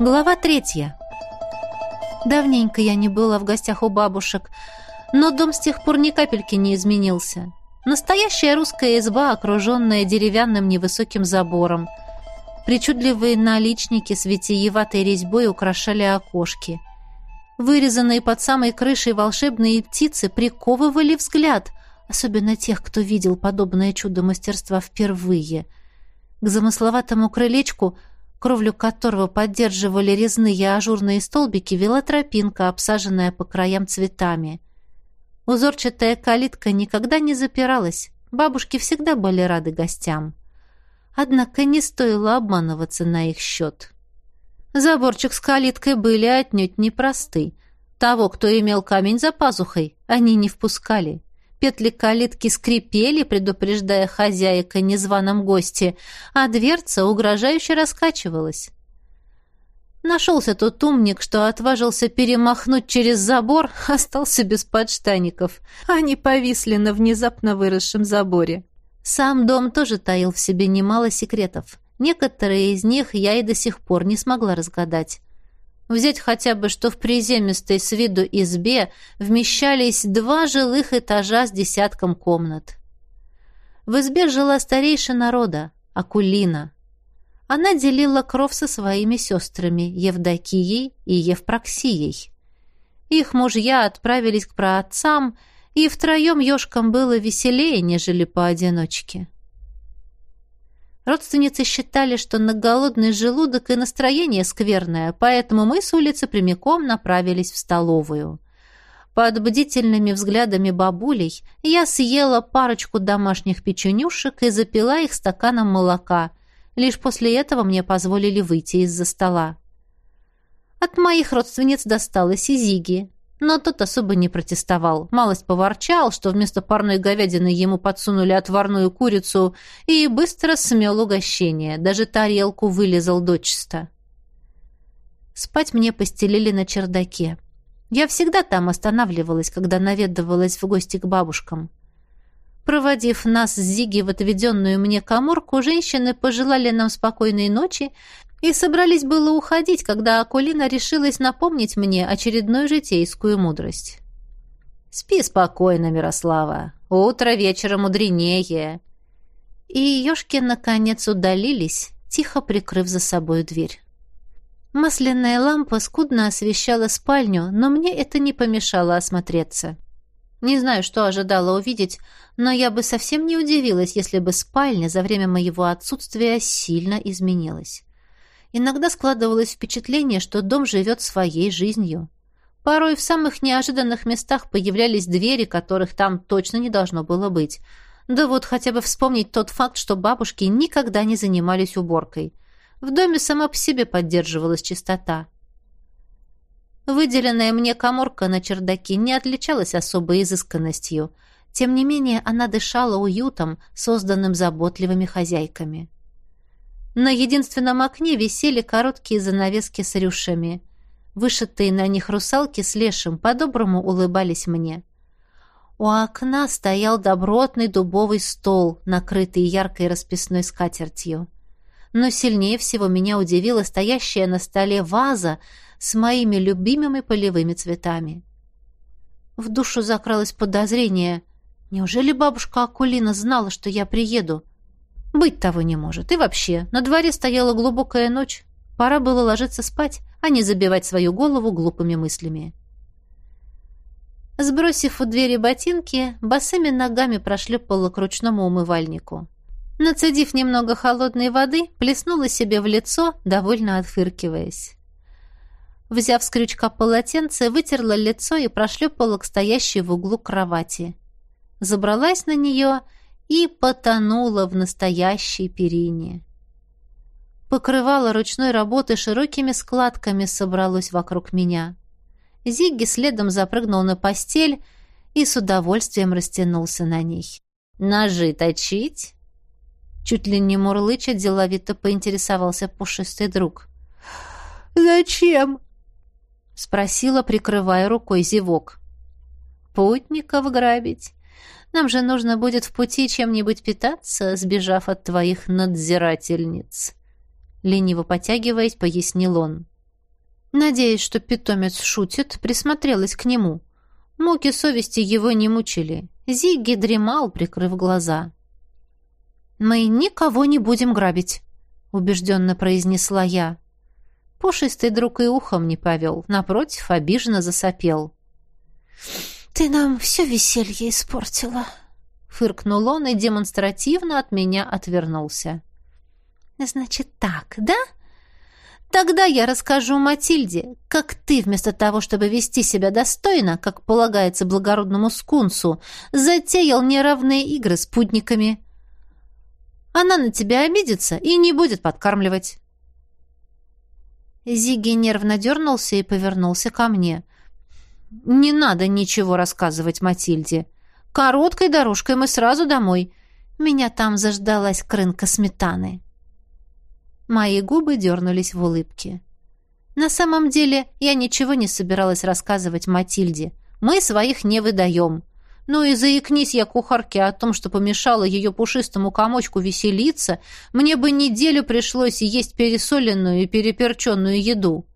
Глава третья. Давненько я не была в гостях у бабушек, но дом с тех пор ни капельки не изменился. Настоящая русская изба, окруженная деревянным невысоким забором. Причудливые наличники с витиеватой резьбой украшали окошки. Вырезанные под самой крышей волшебные птицы приковывали взгляд, особенно тех, кто видел подобное чудо мастерства впервые. К замысловатому крылечку – кровлю которого поддерживали резные ажурные столбики, вела тропинка, обсаженная по краям цветами. Узорчатая калитка никогда не запиралась, бабушки всегда были рады гостям. Однако не стоило обманываться на их счет. Заборчик с калиткой были отнюдь непросты. Того, кто имел камень за пазухой, они не впускали. Петли калитки скрипели, предупреждая хозяек о незваном госте, а дверца угрожающе раскачивалась. Нашелся тот умник, что отважился перемахнуть через забор, остался без подштаников. Они повисли на внезапно выросшем заборе. Сам дом тоже таил в себе немало секретов. Некоторые из них я и до сих пор не смогла разгадать. Взять хотя бы, что в приземистой с виду избе вмещались два жилых этажа с десятком комнат. В избе жила старейшина рода, Акулина. Она делила кров со своими сестрами Евдокией и Евпроксией. Их мужья отправились к праотцам, и втроем ешкам было веселее, нежели поодиночке. Родственницы считали, что на голодный желудок и настроение скверное, поэтому мы с улицы прямиком направились в столовую. Под бдительными взглядами бабулей я съела парочку домашних печенюшек и запила их стаканом молока. Лишь после этого мне позволили выйти из-за стола. От моих родственниц досталось и Зиги но тот особо не протестовал. Малость поворчал, что вместо парной говядины ему подсунули отварную курицу, и быстро смел угощение, даже тарелку вылезал дочисто. Спать мне постелили на чердаке. Я всегда там останавливалась, когда наведывалась в гости к бабушкам. Проводив нас с Зиги в отведенную мне коморку, женщины пожелали нам спокойной ночи и собрались было уходить, когда Акулина решилась напомнить мне очередную житейскую мудрость. «Спи спокойно, Мирослава. Утро вечера мудренее». И ёшки, наконец, удалились, тихо прикрыв за собой дверь. Масляная лампа скудно освещала спальню, но мне это не помешало осмотреться. Не знаю, что ожидала увидеть, но я бы совсем не удивилась, если бы спальня за время моего отсутствия сильно изменилась. Иногда складывалось впечатление, что дом живет своей жизнью. Порой в самых неожиданных местах появлялись двери, которых там точно не должно было быть. Да вот хотя бы вспомнить тот факт, что бабушки никогда не занимались уборкой. В доме сама по себе поддерживалась чистота. Выделенная мне коморка на чердаке не отличалась особой изысканностью. Тем не менее, она дышала уютом, созданным заботливыми хозяйками. На единственном окне висели короткие занавески с рюшами. Вышитые на них русалки с лешим по-доброму улыбались мне. У окна стоял добротный дубовый стол, накрытый яркой расписной скатертью. Но сильнее всего меня удивила стоящая на столе ваза с моими любимыми полевыми цветами. В душу закралось подозрение. Неужели бабушка Акулина знала, что я приеду? Быть того не может. И вообще, на дворе стояла глубокая ночь. Пора было ложиться спать, а не забивать свою голову глупыми мыслями. Сбросив у двери ботинки, босыми ногами прошлепала к ручному умывальнику. Нацедив немного холодной воды, плеснула себе в лицо, довольно отфыркиваясь. Взяв с крючка полотенце, вытерла лицо и прошлепала к стоящей в углу кровати. Забралась на нее и потонула в настоящей перине. Покрывало ручной работы широкими складками собралось вокруг меня. Зигги следом запрыгнул на постель и с удовольствием растянулся на ней. «Ножи точить?» Чуть ли не мурлыча, деловито поинтересовался пушистый друг. «Зачем?» — спросила, прикрывая рукой зевок. «Путников грабить. Нам же нужно будет в пути чем-нибудь питаться, сбежав от твоих надзирательниц». лениво потягиваясь, пояснил он. Надеясь, что питомец шутит, присмотрелась к нему. Муки совести его не мучили. Зигги дремал, прикрыв глаза. «Мы никого не будем грабить», — убежденно произнесла я. Пушистый друг и ухом не повел, напротив, обиженно засопел. «Ты нам все веселье испортила», — фыркнул он и демонстративно от меня отвернулся. «Значит так, да?» Тогда я расскажу Матильде, как ты, вместо того, чтобы вести себя достойно, как полагается благородному скунсу, затеял неравные игры с путниками. Она на тебя обидится и не будет подкармливать. Зиги нервно дернулся и повернулся ко мне. «Не надо ничего рассказывать Матильде. Короткой дорожкой мы сразу домой. Меня там заждалась крынка сметаны». Мои губы дернулись в улыбке. На самом деле я ничего не собиралась рассказывать Матильде. Мы своих не выдаем. Ну и заикнись я кухарке о том, что помешала ее пушистому комочку веселиться, мне бы неделю пришлось есть пересоленную и переперченную еду.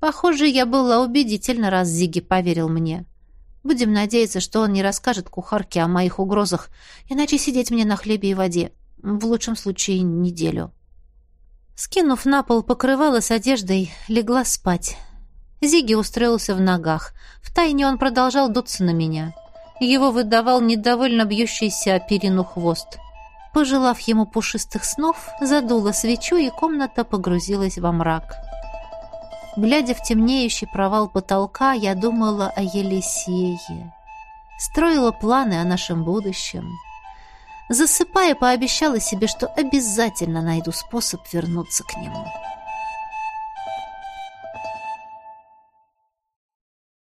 Похоже, я была убедительна, раз Зиги поверил мне. Будем надеяться, что он не расскажет кухарке о моих угрозах, иначе сидеть мне на хлебе и воде. В лучшем случае неделю. Скинув на пол покрывало с одеждой, легла спать. Зиги устроился в ногах. Втайне он продолжал дуться на меня. Его выдавал недовольно бьющийся о перину хвост. Пожелав ему пушистых снов, задула свечу, и комната погрузилась во мрак. Глядя в темнеющий провал потолка, я думала о Елисее. Строила планы о нашем будущем. Засыпая, пообещала себе, что обязательно найду способ вернуться к нему.